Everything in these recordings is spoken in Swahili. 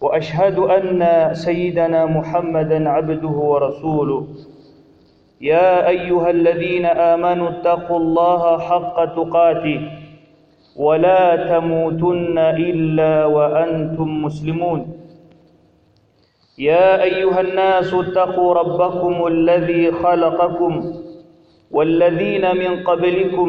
وأشهد أن سيدنا محمدا عبده ورسوله. يا أيها الذين آمنوا اتقوا الله حق تقاته ولا تموتن إلا وأنتم مسلمون. يا أيها الناس اتقوا ربكم الذي خلقكم والذين من قبلكم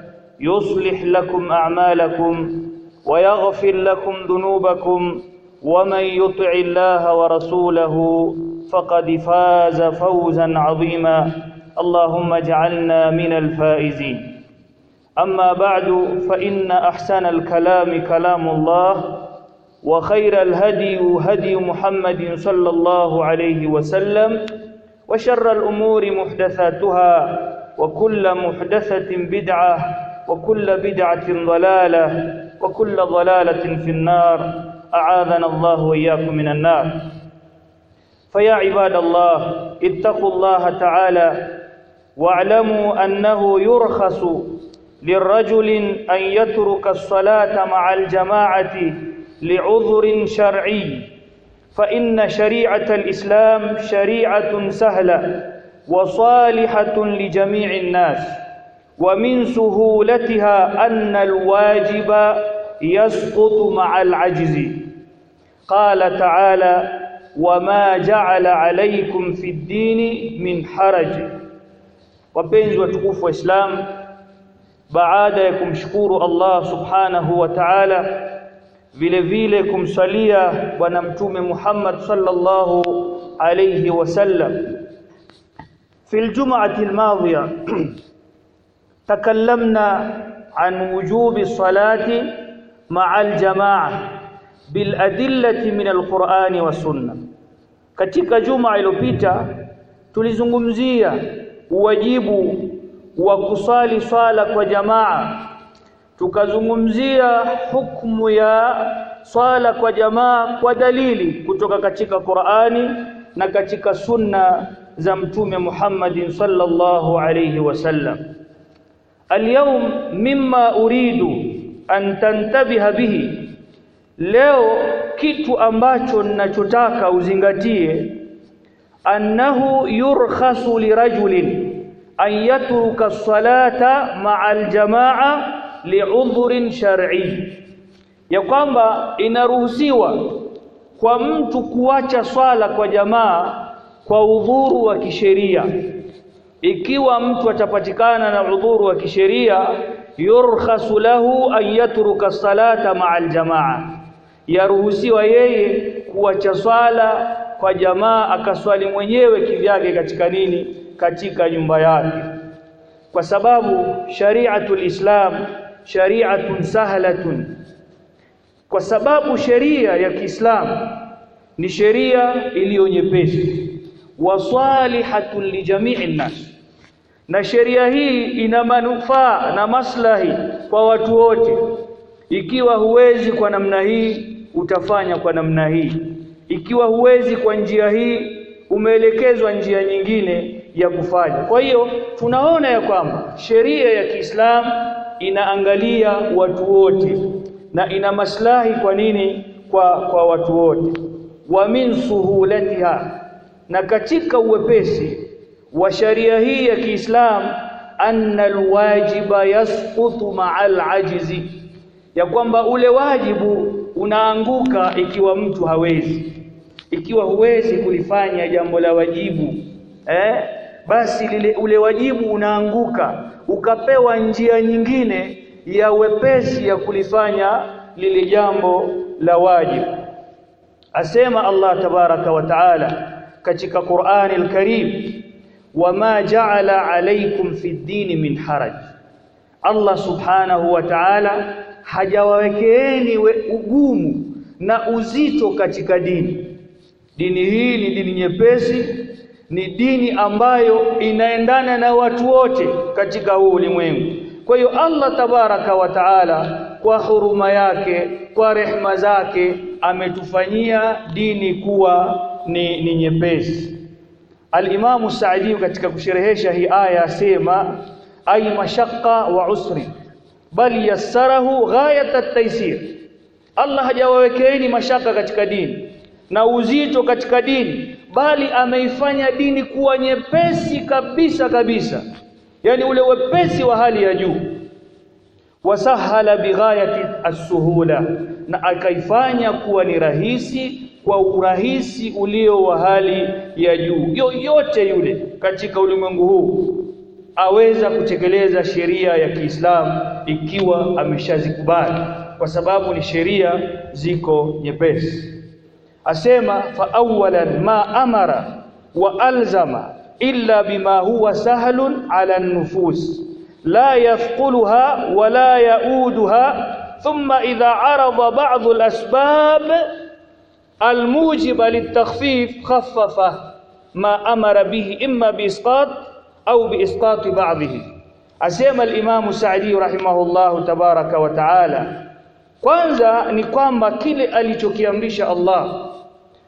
يصلح لكم أعمالكم ويغفر لكم ذنوبكم ومن يطع الله ورسوله فقد فاز فوزا عظيما. اللهم اجعلنا من الفائزين. أما بعد فإن أحسن الكلام كلام الله وخير الهدي هدي محمد صلى الله عليه وسلم وشر الأمور محدثاتها وكل محدثة بدعة وكل بدعة ضلالة وكل ضلالة في النار. أعاذنا الله وإياكم من النار. فيا عباد الله اتقوا الله تعالى واعلموا أنه يرخص للرجل أن يترك الصلاة مع الجماعة لعذر شرعي. فإن شريعة الإسلام شريعة سهلة وصالحة لجميع الناس. ومن سهولتها أن الواجب يسقط مع العجز. قال تعالى وما جعل عليكم في الدين من حرج. وبنز وتقوف وإسلام بعد يكم شكور الله سبحانه وتعالى vile صليا ونمتوم محمد صلى الله عليه وسلم في الجمعة الماضية تكلمنا عن وجوب الصلاة مع الجماعة بالأدلة من القرآن والسنة katika juma iliyopita tulizungumzia uwajibu wa kusali swala kwa jamaa tukazungumzia hukumu ya swala kwa jamaa kwa dalili kutoka katika Qur'ani na katika sunna za mtume Muhammadin sallallahu alayhi wasallam alyawm mimma uridu an tantabiha bihi. Leo kitu ambacho ninachotaka uzingatie annahu yurkhasu lirajulin an yatruka salata ma'a aljamaa li'udhrin shar'i. Ya kwamba inaruhusiwa kwa mtu kuacha swala kwa jamaa kwa udhuru wa kisheria ikiwa mtu atapatikana na udhuru wa kisheria yurkhasu lahu an yatruka salata ma'a aljamaa yaruhusiwa yeye kuacha swala kwa jamaa akaswali mwenyewe kivyake katika nini? Katika nyumba yake. Kwa sababu shari'atul islam shari'atun sahlatun. Kwa sababu sheria ya Kiislamu ni sheria iliyonyepesi wasalihatun lijami'i nnas na sheria hii ina manufaa na maslahi kwa watu wote. Ikiwa huwezi kwa namna hii utafanya kwa namna hii. Ikiwa huwezi kwa njia hii umeelekezwa njia nyingine ya kufanya. Kwa hiyo tunaona ya kwamba sheria ya Kiislamu inaangalia watu wote. Na ina maslahi kwa nini? Kwa kwa watu wote. Wa min suhulatiha. Na katika uwepesi wa sharia hii ya Kiislamu anna alwajiba yasqutu ma'al ajizi ya kwamba ule wajibu unaanguka ikiwa mtu hawezi ikiwa huwezi kulifanya jambo la wajibu eh? Basi lile ule wajibu unaanguka ukapewa njia nyingine ya wepesi ya kulifanya lile jambo la wajibu asema Allah tabaraka wa taala katika Qur'ani al-Karim wama ja'ala alaykum fi ddini min haraj. Allah subhanahu wa ta'ala hajawawekeeni ugumu na uzito katika dini. Dini hii ni dini nyepesi ni dini ambayo inaendana na watu wote katika huu ulimwengu. Kwa hiyo Allah tabaraka wa taala kwa huruma yake kwa rehma zake ametufanyia dini kuwa ni, ni nyepesi Al-Imamu Saadi katika kusherehesha hii aya asema ay mashaqqa wa usri bal yassarahu ghayat at-taysir. Allah hajawawekeeni mashaka katika dini na uzito katika dini bali ameifanya dini kuwa nyepesi kabisa kabisa yani ule wepesi wa hali ya juu. Wasahala bighayati as-suhula na akaifanya kuwa ni rahisi kwa urahisi ulio wa hali ya juu. Yoyote yule katika ulimwengu huu aweza kutekeleza sheria ya Kiislamu ikiwa ameshazikubali kwa sababu ni sheria ziko nyepesi. Asema fa awwalan ma amara wa alzama illa bima huwa sahlun ala nufus la yafquluha wa la yauduha thumma idha arada ba'd al-asbab almujiba litakhfif khaffafa ma amara bihi imma biisqat au biisqati ba'dhihi asema alimamu Saadi rahimahullahu tabaraka wa taala kwanza ni kwamba kile alichokiamrisha Allah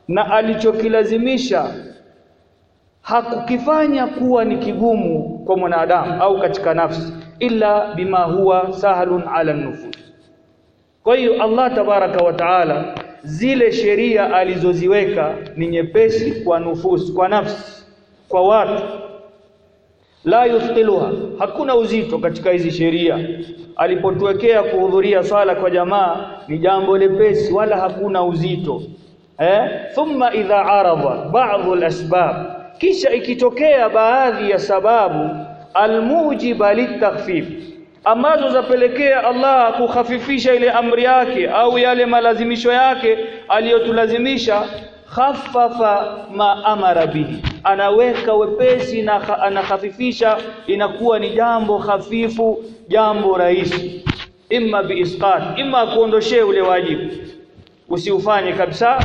na alichokilazimisha hakukifanya kuwa ni kigumu kwa mwanadamu au katika nafsi illa bima huwa sahlun ala nufus. Kwa hiyo Allah tabaraka wa taala zile sheria alizoziweka ni nyepesi kwa nufusi kwa nafsi kwa watu. La yuthqiluha hakuna uzito katika hizi sheria. Alipotuwekea kuhudhuria sala kwa jamaa ni jambo lepesi wala hakuna uzito. Eh? Thumma idha arada ba'd al-asbab. Kisha ikitokea baadhi ya sababu almujiba litakhfif ambazo zapelekea Allah kukhafifisha ile amri yake au yale malazimisho yake aliyotulazimisha khaffafa ma amara bihi. Anaweka wepesi na anakhafifisha inakuwa ni jambo hafifu jambo rahisi. Imma biisqat imma kuondoshee ule wajibu. Usiufanye kabisa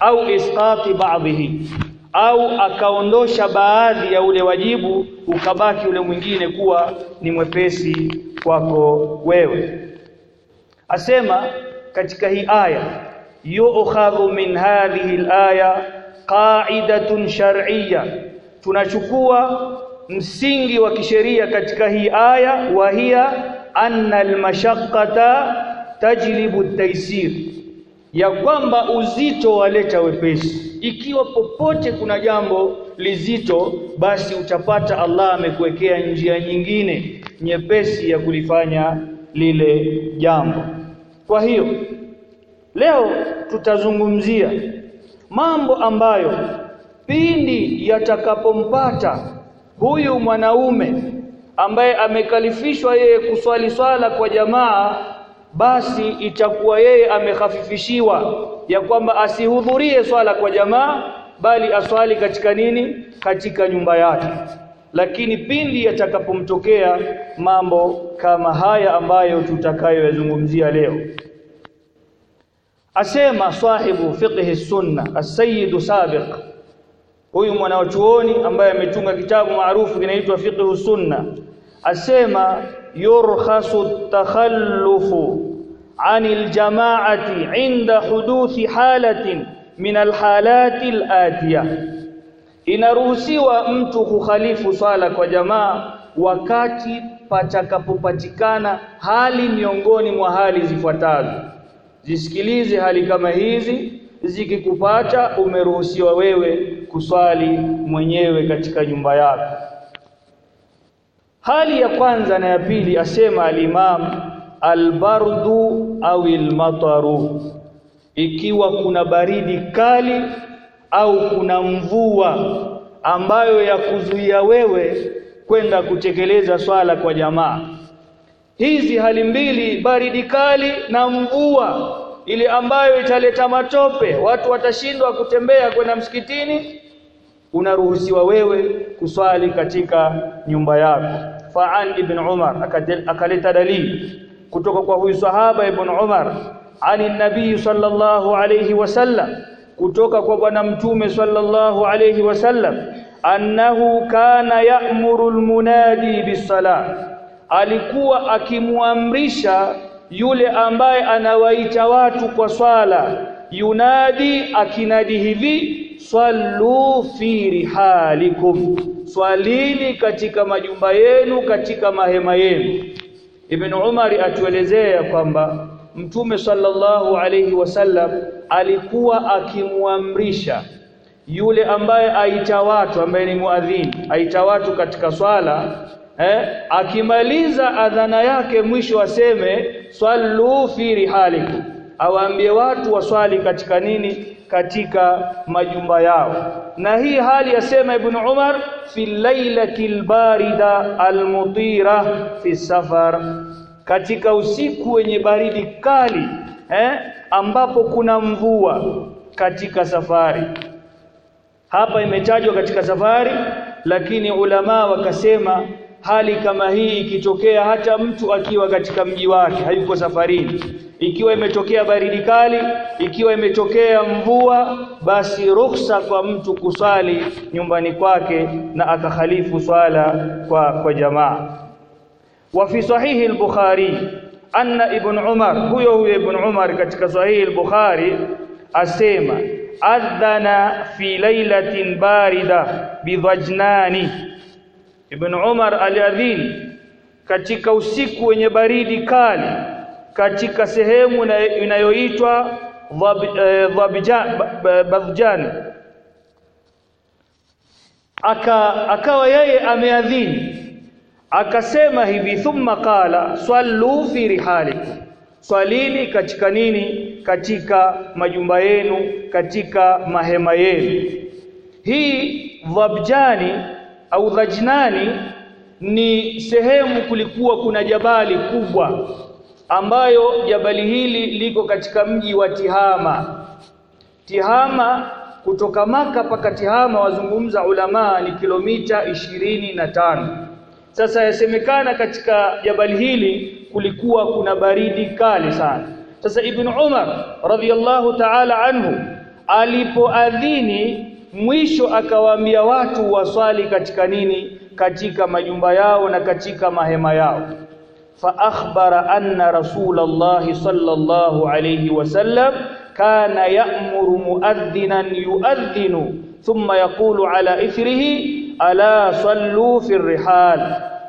au isqati baadhihi au akaondosha baadhi ya ule wajibu ukabaki ule mwingine kuwa ni mwepesi kwako wewe. Asema katika hii aya yu'khadhu min hadhihi al-aya qa'idatun shar'iyya. Tunachukua msingi wa kisheria katika hii aya wa hiya anna al-mashaqqata tajlibu at-taysir. Ya kwamba uzito waleta wepesi. Ikiwa popote kuna jambo lizito basi utapata Allah amekuwekea njia nyingine nyepesi ya kulifanya lile jambo. Kwa hiyo leo tutazungumzia mambo ambayo pindi yatakapompata huyu mwanaume ambaye amekalifishwa yeye kuswali swala kwa jamaa basi itakuwa yeye amehafifishiwa ya kwamba asihudhurie swala kwa jamaa bali aswali katika nini? Katika nyumba yake lakini pindi yatakapomtokea mambo kama haya ambayo tutakayoyazungumzia leo. Asema sahibu fiqhi sunna as-sayyid sabiq. Huyu mwanachuoni ambaye ametunga kitabu maarufu kinaitwa fiqhu sunna asema yurkhasu takhallufu anil jama'ati inda huduthi halatin min alhalati alatiya inaruhusiwa mtu kukhalifu swala kwa jamaa wakati patakapopatikana hali miongoni mwa hali zifuatazo zisikilize hali kama hizi zikikupata umeruhusiwa wewe kuswali mwenyewe katika nyumba yako. Hali ya kwanza na ya pili asema al-Imam albardu au almataru. Ikiwa kuna baridi kali au kuna mvua ambayo ya kuzuia wewe kwenda kutekeleza swala kwa jamaa. Hizi hali mbili baridi kali na mvua ile ambayo italeta matope watu watashindwa kutembea kwenda msikitini unaruhusiwa wewe kuswali katika nyumba yako. Fa'an ibn Umar akaleta dalili kutoka kwa huyu sahaba ibn Umar ani nabii sallallahu alayhi wasallam kutoka kwa bwana mtume sallallahu alayhi wasallam annahu kana ya'muru almunadi bisalah alikuwa akimuamrisha yule ambaye anawaita watu kwa swala. Yunadi akinadi hivi sallu fi rihalikum. Swalini katika majumba yenu katika mahema yenu. Ibn umari atuelezea kwamba Mtume sallallahu alayhi wasallam alikuwa akimwamrisha yule ambaye aita watu ambaye ni muadhini aita watu katika swala eh, akimaliza adhana yake mwisho aseme swallu fi rihalikum awaambie watu waswali katika nini? Katika majumba yao. Na hii hali yasema ibn Umar fi lailatil barida almutira fi safar katika usiku wenye baridi kali eh, ambapo kuna mvua katika safari. Hapa imetajwa katika safari lakini ulama wakasema hali kama hii ikitokea hata mtu akiwa katika mji wake hayuko safarini. Ikiwa imetokea baridi kali ikiwa imetokea mvua basi ruhusa kwa mtu kusali nyumbani kwake na akakhalifu swala kwa kwa jamaa wa صحيح sahihi أن ابن عمر huyo ibn umar katika sahihi al-bukhari asema adhana fi lailatin barida bidhajnani Ibn Umar aliadhini katika usiku wenye baridi kali katika sehemu inayoitwa Dhabjan aka akawa yeye ameadhini akasema hivi thumma qala sallu fi rihalikum. Swalini katika nini? Katika majumba yenu katika mahema yenu. Hii dhabjani au dhajnani ni sehemu kulikuwa kuna jabali kubwa ambayo jabali hili liko katika mji wa Tihama. Tihama kutoka maka paka Tihama wazungumza ulamaa ni kilomita ishirini na tano sasa yasemekana katika jabali hili kulikuwa kuna baridi kali sana. Sasa ibn Umar radhiyallahu ta'ala anhu alipoadhini mwisho akawaambia watu waswali katika nini? Katika majumba yao na katika mahema yao. Fa akhbara anna rasulullah sallallahu alayhi wasallam kana ya'muru muadhdhinan yu'adhdhinu thumma yaqulu ala ithrihi ala sallu fi rihal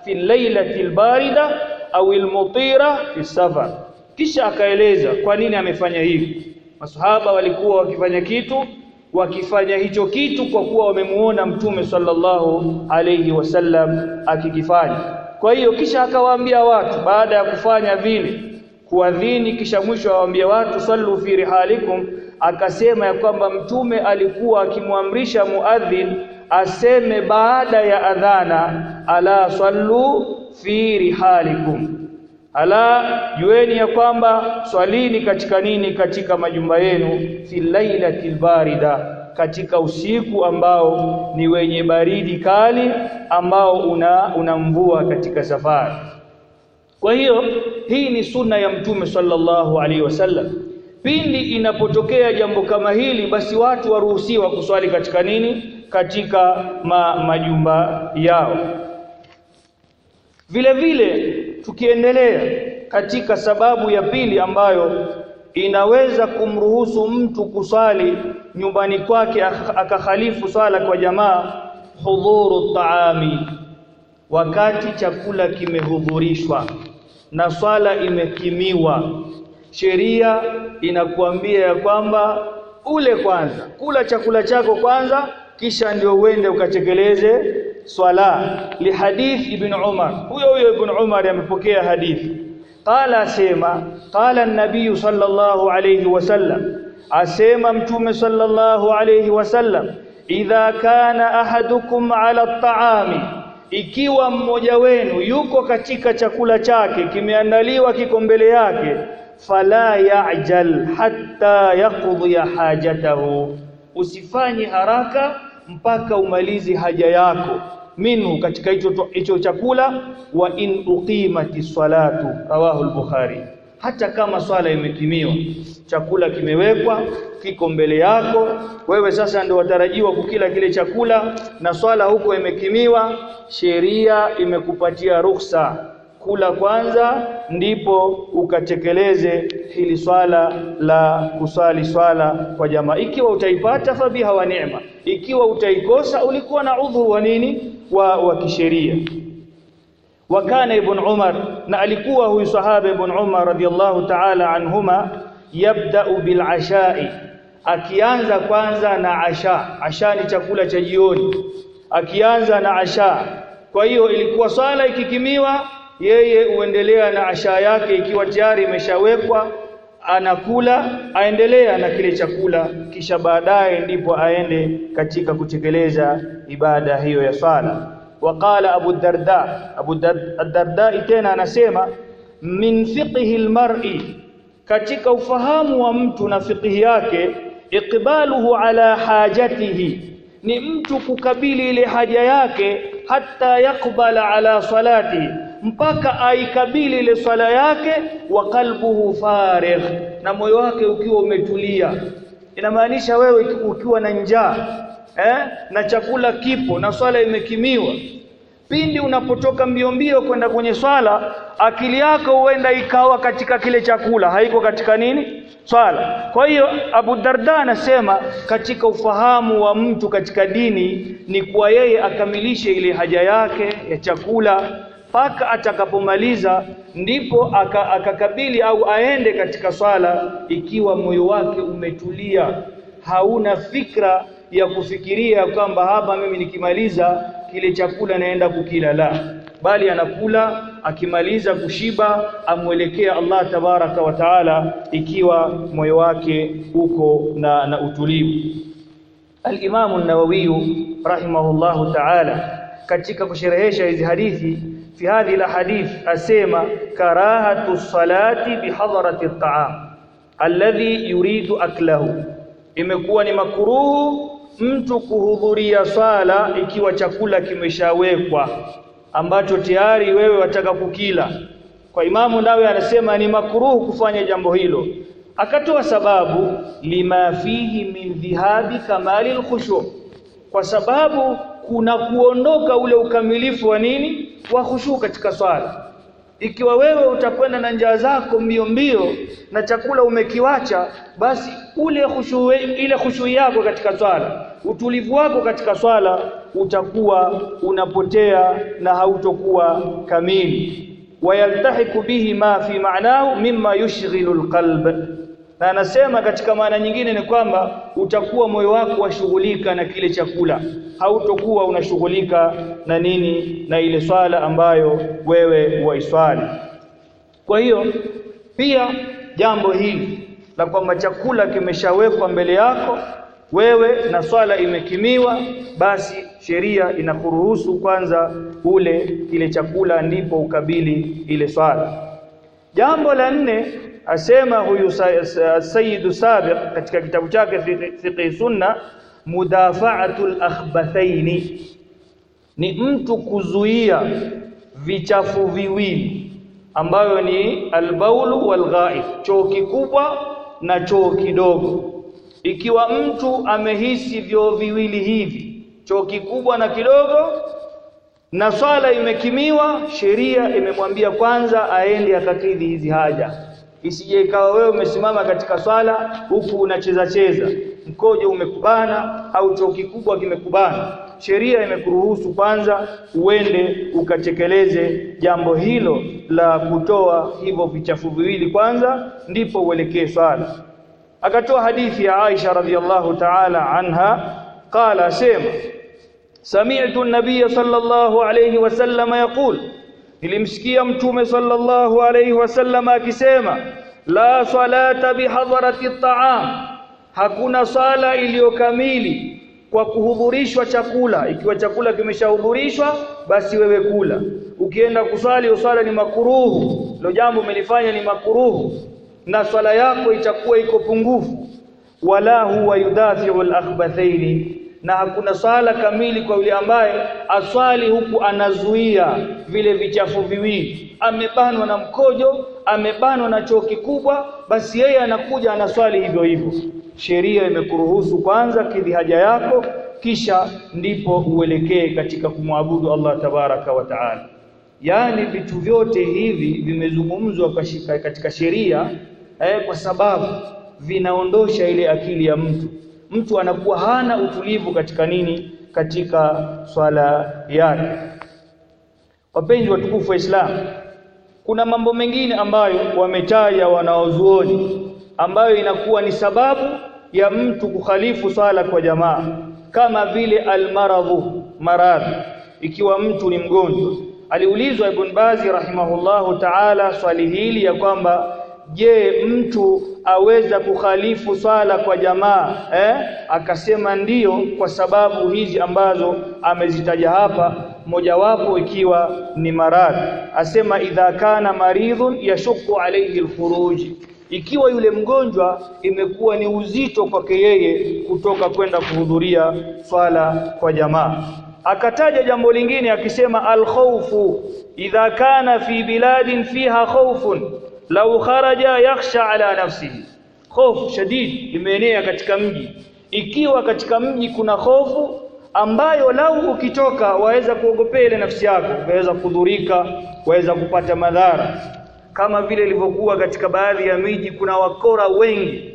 fi lailati albarida au almutira fi safar. Kisha akaeleza kwa nini amefanya hivi. Masahaba walikuwa wakifanya kitu wakifanya hicho kitu kwa kuwa wamemuona mtume sallallahu alayhi wasallam akikifanya. Kwa hiyo kisha akawaambia watu baada ya kufanya vile kuadhini kisha mwisho awaambia watu sallu fi rihalikum akasema ya kwamba mtume alikuwa akimwamrisha muadhin aseme baada ya adhana ala sallu fi rihalikum. Ala jueni ya kwamba swalini katika nini? Katika majumba yenu fi lailatil barida katika usiku ambao ni wenye baridi kali ambao una, una mvua katika safari. Kwa hiyo hii ni sunna ya mtume sallallahu alaihi wasallam. Pindi inapotokea jambo kama hili basi watu waruhusiwa kuswali katika nini katika ma, majumba yao. Vile vile tukiendelea katika sababu ya pili ambayo inaweza kumruhusu mtu kusali nyumbani kwake akakhalifu sala kwa jamaa hudhuru taami wakati chakula kimehudhurishwa na swala imekimiwa. Sheria inakuambia ya kwamba ule kwanza kula chakula chako kwanza kisha ndio uende ukatekeleze swala lihadith ibn Umar. Huyo huyo ibn Umar amepokea hadithi. Qala sema qala an-nabiy sallallahu alayhi wasallam asema mtume sallallahu alayhi wasallam idha kana ahadukum ala at-ta'ami ikiwa mmoja wenu yuko katika chakula chake kimeandaliwa kiko mbele yake fala ya'jal hatta yaqdi hajatahu. Usifanye haraka mpaka umalizi haja yako. Minhu katika hicho hicho chakula wa in uqimati salatu rawahu al-bukhari. Hata kama swala imekimiwa chakula kimewekwa kiko mbele yako wewe sasa ndio watarajiwa kukila kile chakula na swala huko imekimiwa sheria imekupatia ruhusa kula kwanza ndipo ukatekeleze hili swala la kusali swala kwa jamaa. Ikiwa utaipata fabiha wa neema ikiwa utaikosa ulikuwa na udhuru wa nini? Wa, wa kisheria. Wakana ibn Umar na alikuwa huyu sahaba ibn Umar radhiallahu ta'ala anhuma yabda'u bil ashai. Akianza kwanza na asha. Asha ni chakula cha jioni. Akianza na asha. Kwa hiyo ilikuwa swala ikikimiwa yeye uendelea na asha yake ikiwa tayari imeshawekwa anakula aendelea na kile chakula kisha baadaye ndipo aende katika kutekeleza ibada hiyo ya sala waqala abu darda abu darda tena anasema min fiqhi almar'i katika ufahamu wa mtu na fiqhi yake iqbaluhu ala hajatihi ni mtu kukabili ile haja yake hata yakbala ala salati mpaka aikabili ile swala yake wa qalbuhu farigh na moyo wake ukiwa umetulia. Inamaanisha wewe ukiwa na njaa eh na chakula kipo na swala imekimiwa. Pindi unapotoka mbio mbio kwenda kwenye swala akili yako huenda ikawa katika kile chakula haiko katika nini? Swala. Kwa hiyo Abu Darda anasema katika ufahamu wa mtu katika dini ni kwa yeye akamilishe ile haja yake ya chakula mpaka atakapomaliza ndipo akakabili au aende katika swala ikiwa moyo wake umetulia. Hauna fikra ya kufikiria kwamba hapa mimi nikimaliza kile chakula naenda kukila la bali anakula akimaliza kushiba amwelekea Allah tabaraka wa taala ikiwa moyo wake uko na, na utulivu. Al-Imam an-Nawawi rahimahullahu ta'ala katika kusherehesha hizi hadithi fi hadhihi alhadith asema karahatu salati bihadrati at-ta'am alladhi yuridu aklahu. Imekuwa ni makuruhu mtu kuhudhuria swala ikiwa chakula kimeshawekwa ambacho tayari wewe wataka kukila. Kwa imamu nawe anasema ni makruhu kufanya jambo hilo. Akatoa sababu lima fihi min dhihabi kamali alkhushu kwa sababu kuna kuondoka ule ukamilifu wa nini wa khushu katika swala. Ikiwa wewe utakwenda na njaa zako mbio mbio na chakula umekiwacha basi ule khushu ile khushu yako katika swala utulivu wako katika swala utakuwa unapotea na hautokuwa kamili. Wayaltahiku bihi ma fi ma'nahu mimma yushghilu alqalb na anasema katika maana nyingine ni kwamba utakuwa moyo wako washughulika na kile chakula. Hautokuwa unashughulika na nini na ile swala ambayo wewe waiswali kwa hiyo pia jambo hili la kwamba chakula kimeshawekwa mbele yako wewe na swala imekimiwa basi sheria inakuruhusu kwanza ule kile chakula ndipo ukabili ile swala. Jambo la nne asema huyu Sayyidu Sabiq katika kitabu chake fiqh sunna mudafa'atul akhbathaini ni mtu kuzuia vichafu viwili ambayo ni albaulu walghaif choo kikubwa na choo kidogo. Ikiwa mtu amehisi vyoo viwili hivi choo kikubwa na kidogo na swala imekimiwa sheria imemwambia kwanza aende akakidhi hizi haja isije ikawa wewe umesimama katika swala huku unacheza cheza. Mkojo umekubana au choo kikubwa kimekubana. Sheria imekuruhusu kwanza uende ukatekeleze jambo hilo la kutoa hivyo vichafu viwili kwanza ndipo uelekee swala. Akatoa hadithi ya Aisha radhiallahu ta'ala anha qala sema sami'tu an-nabiy sallallahu alayhi wasallam yaqul nilimsikia mtume sallallahu alayhi wasallam akisema la salata bihadharati at-ta'am hakuna sala iliyokamili kwa kuhudhurishwa chakula. Ikiwa chakula kimeshahudhurishwa basi wewe kula. Ukienda kusali usala ni makuruhu. Ndio jambo umelifanya ni makuruhu. Na swala yako itakuwa iko pungufu. Wala huwa yudafi'u al-akhbathaini na hakuna swala kamili kwa yule ambaye aswali huku anazuia vile vichafu viwili. Amebanwa na mkojo amebanwa na choo kikubwa basi yeye anakuja anaswali hivyo hivyo. Sheria imekuruhusu kwanza kidhi haja yako kisha ndipo uelekee katika kumwabudu Allah tabaraka wa taala. Yani vitu vyote hivi vimezungumzwa katika sheria eh, kwa sababu vinaondosha ile akili ya mtu mtu anakuwa hana utulivu katika nini? Katika swala yake. Wapenzi watukufu wa Islam kuna mambo mengine ambayo wametaja wanaozuoni ambayo inakuwa ni sababu ya mtu kukhalifu swala kwa jamaa kama vile almaradhu maradhi. Ikiwa mtu ni mgonjwa aliulizwa ibn Bazi rahimahullahu ta'ala swali hili ya kwamba je mtu aweza kukhalifu swala kwa jamaa eh? Akasema ndiyo kwa sababu hizi ambazo amezitaja hapa mojawapo ikiwa ni maradhi. Asema idha kana maridhun yashuku alayhi alkhuruj. Ikiwa yule mgonjwa imekuwa ni uzito kwake yeye kutoka kwenda kuhudhuria swala kwa jamaa. Akataja jambo lingine akisema alkhawfu idha kana fi biladin fiha khawfun law kharaja yakhsha ala nafsihi. Hofu shadid imeenea katika mji. Ikiwa katika mji kuna hofu ambayo lau ukitoka waweza kuogopea ile nafsi yako waweza kudhurika waweza kupata madhara. Kama vile ilivyokuwa katika baadhi ya miji kuna wakora wengi.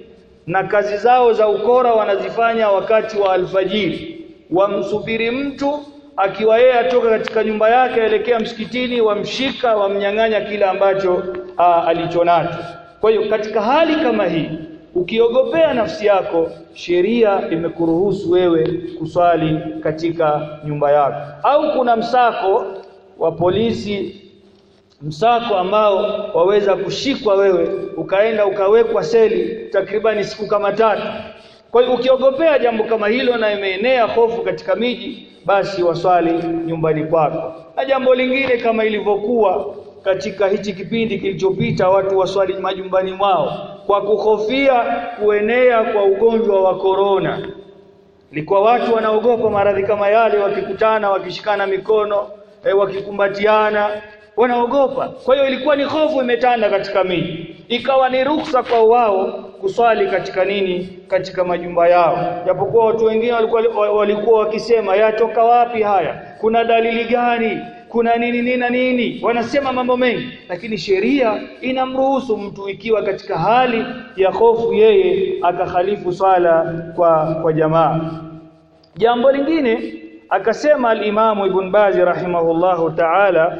Na kazi zao za ukora wanazifanya wakati wa alfajiri. Wamsubiri mtu akiwa yeye atoka katika nyumba yake aelekea msikitini wamshika wamnyang'anya kile ambacho alichonacho kwa hiyo katika hali kama hii ukiogopea nafsi yako sheria imekuruhusu wewe kuswali katika nyumba yako. Au kuna msako wa polisi msako ambao waweza kushikwa wewe ukaenda ukawekwa seli takribani siku kama tatu kwa hiyo ukiogopea jambo kama hilo na imeenea hofu katika miji basi waswali nyumbani kwako. Na jambo lingine kama ilivyokuwa katika hichi kipindi kilichopita watu waswali majumbani mwao kwa kuhofia kuenea kwa ugonjwa wa korona ilikuwa watu wanaogopa maradhi kama yale wakikutana wakishikana mikono e, wakikumbatiana wanaogopa. Kwa hiyo ilikuwa ni hofu imetanda katika miji. Ikawa ni ruksa kwa wao kuswali katika nini katika majumba yao. Japokuwa watu wengine walikuwa walikuwa wakisema yatoka wapi haya? Kuna dalili gani? Kuna nini nini na nini? Wanasema mambo mengi lakini sheria inamruhusu mtu ikiwa katika hali ya hofu yeye akakhalifu swala kwa kwa jamaa. Jambo lingine akasema al-Imam Ibn Baz rahimahullahu ta'ala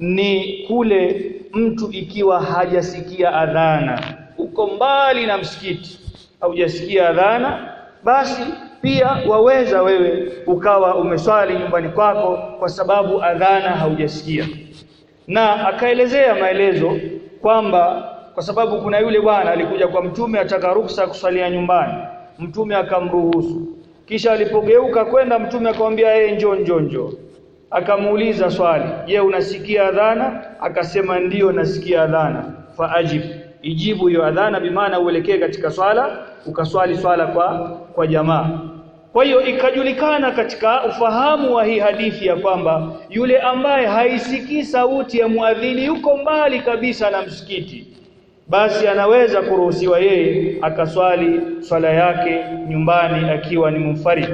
ni kule mtu ikiwa hajasikia adhana uko mbali na msikiti haujasikia adhana basi pia waweza wewe ukawa umeswali nyumbani kwako kwa sababu adhana haujasikia. Na akaelezea maelezo kwamba kwa sababu kuna yule bwana alikuja kwa mtume ataka ruhusa kusalia nyumbani mtume akamruhusu. Kisha alipogeuka kwenda mtume akamwambia yeye njoo njoo njoo. Akamuuliza swali je unasikia adhana? Akasema ndiyo nasikia adhana. Fa ajib ijibu hiyo adhana bimaana uelekee katika swala ukaswali swala kwa kwa jamaa. Kwa hiyo ikajulikana katika ufahamu wa hii hadithi ya kwamba yule ambaye haisikii sauti ya muadhini yuko mbali kabisa na msikiti basi anaweza kuruhusiwa yeye akaswali swala yake nyumbani akiwa ni munfarid.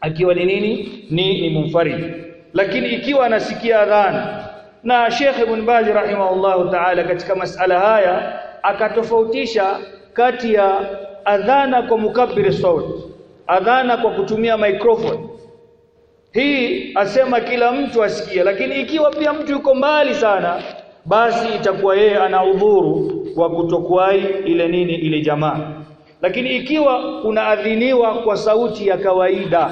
Akiwa ni nini? Ni ni mumfarid lakini ikiwa anasikia adhana na Sheikh Ibn Baz rahimahullahu ta'ala katika masala haya akatofautisha kati ya adhana kwa mukabbir sauti adhana kwa kutumia microphone. Hii asema kila mtu asikie lakini ikiwa pia mtu yuko mbali sana basi itakuwa yeye ana udhuru wa kutokuwai ile nini ile jamaa. Lakini ikiwa kuna adhiniwa kwa sauti ya kawaida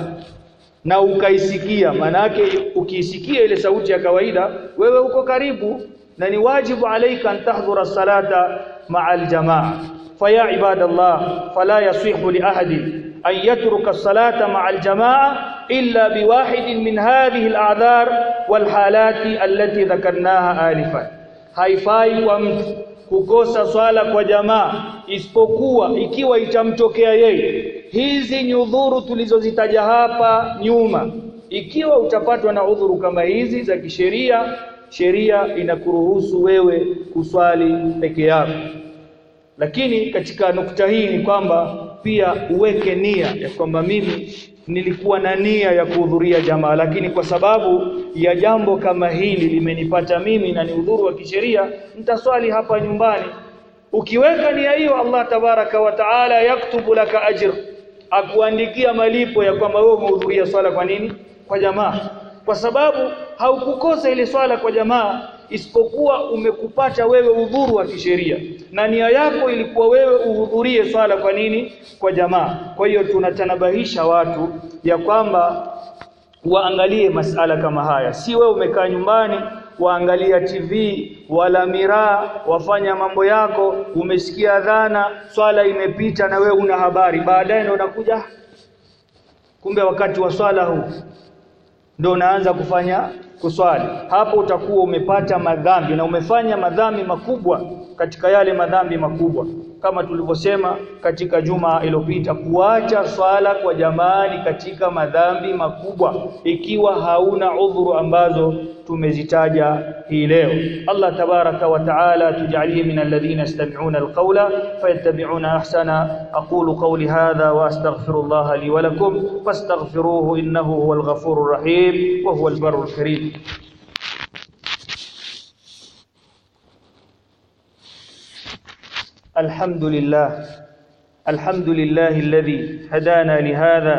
na ukaisikia. Manake ukiisikia ile sauti ya kawaida wewe uko karibu na ni wajibu alaika an tahdhura salata ma'a aljamaa faya ibadallah fala yasihu li ahadi an yatruka as-salata ma'a aljamaa illa biwahidin min hadhihi al'adhar walhalati allati dhakarnaha alifan. Haifai kwa mtu kukosa swala kwa jamaa isipokuwa ikiwa itamtokea yeye hizi ni udhuru tulizozitaja hapa nyuma. Ikiwa utapatwa na udhuru kama hizi za kisheria sheria inakuruhusu wewe kuswali peke yako. Lakini katika nukta hii ni kwamba pia uweke nia ya kwamba mimi nilikuwa na nia ya kuhudhuria jamaa. Lakini kwa sababu ya jambo kama hili limenipata mimi na ni udhuru wa kisheria nitaswali hapa nyumbani. Ukiweka nia hiyo Allah tabaraka wa taala yaktubu laka ajr akuandikia malipo ya kwamba wewe umehudhuria swala kwa nini? Kwa jamaa. Kwa sababu haukukosa ile swala kwa jamaa isipokuwa umekupata wewe udhuru wa kisheria. Na nia yako ilikuwa wewe uhudhurie swala kwa nini? Kwa jamaa. Kwa hiyo tunatanabahisha watu ya kwamba waangalie masala kama haya. Si wewe umekaa nyumbani waangalia TV wala miraa wafanya mambo yako umesikia dhana swala imepita na we una habari baadaye ndio unakuja. Kumbe wakati wa swala huu ndio unaanza kufanya kuswali. Hapo utakuwa umepata madhambi na umefanya madhambi makubwa katika yale madhambi makubwa. Kama tulivyosema katika juma iliyopita kuacha swala kwa jamani katika madhambi makubwa ikiwa hauna udhuru ambazo tumezitaja hii leo. Allah tabaraka wa taala tujalie min alladhina yastami'una alqawla fayattabi'una ahsana. Aqulu qawli hadha wa astaghfirullah li wa lakum fastaghfiruhu innahu huwal ghafurur rahim wa huwal barrul karim الحمد لله. الحمد لله الذي هدانا لهذا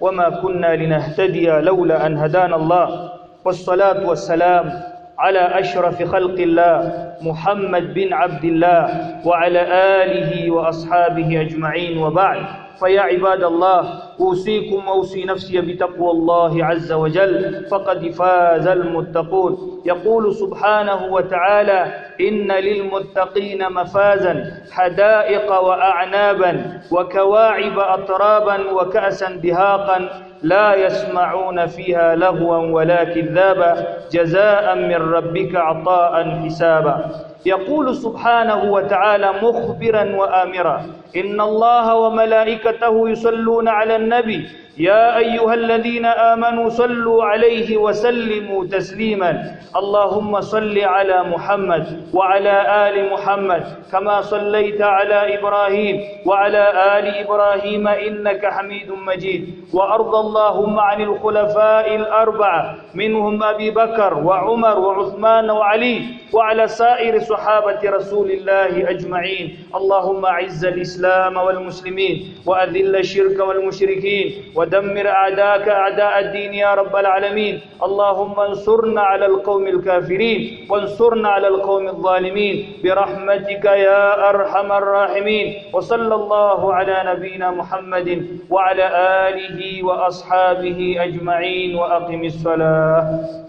وما كنا لنهتدي لولا أن هدانا الله. والصلاة والسلام على أشرف خلق الله محمد بن عبد الله وعلى آله وأصحابه أجمعين وبعد. فيا عباد الله أوصيكم وأوصي نفسي بتقوى الله عز وجل فقد فاز المتقون. يقول سبحانه وتعالى إن للمتقين مفازا حدائق وأعنابا وكواعب أطرابا وكأسا دهاقا لا يسمعون فيها لغوا ولا كذابا. جزاء من ربك عطاء حسابا. يقول سبحانه وتعالى مخبرا وآمرا. إن الله وملائكته يصلون على النبي. يا أيها الذين آمنوا صلوا عليه وسلموا تسليما. اللهم صل على محمد وعلى آل محمد كما صليت على إبراهيم وعلى آل إبراهيم إنك حميد مجيد. وأرض اللهم عن الخلفاء الأربعة منهم أبي بكر وعمر وعثمان وعلي وعلى سائر صحابة رسول الله أجمعين. اللهم أعز الإسلام والمسلمين وأذل الشرك والمشركين ودمر أعداءك أعداء الدين يا رب العالمين. اللهم انصرنا على القوم الكافرين وانصرنا على القوم الظالمين. برحمتك يا أرحم الراحمين. وصلى الله على نبينا محمد وعلى آله وأصحابه أجمعين وأقم الصلاة.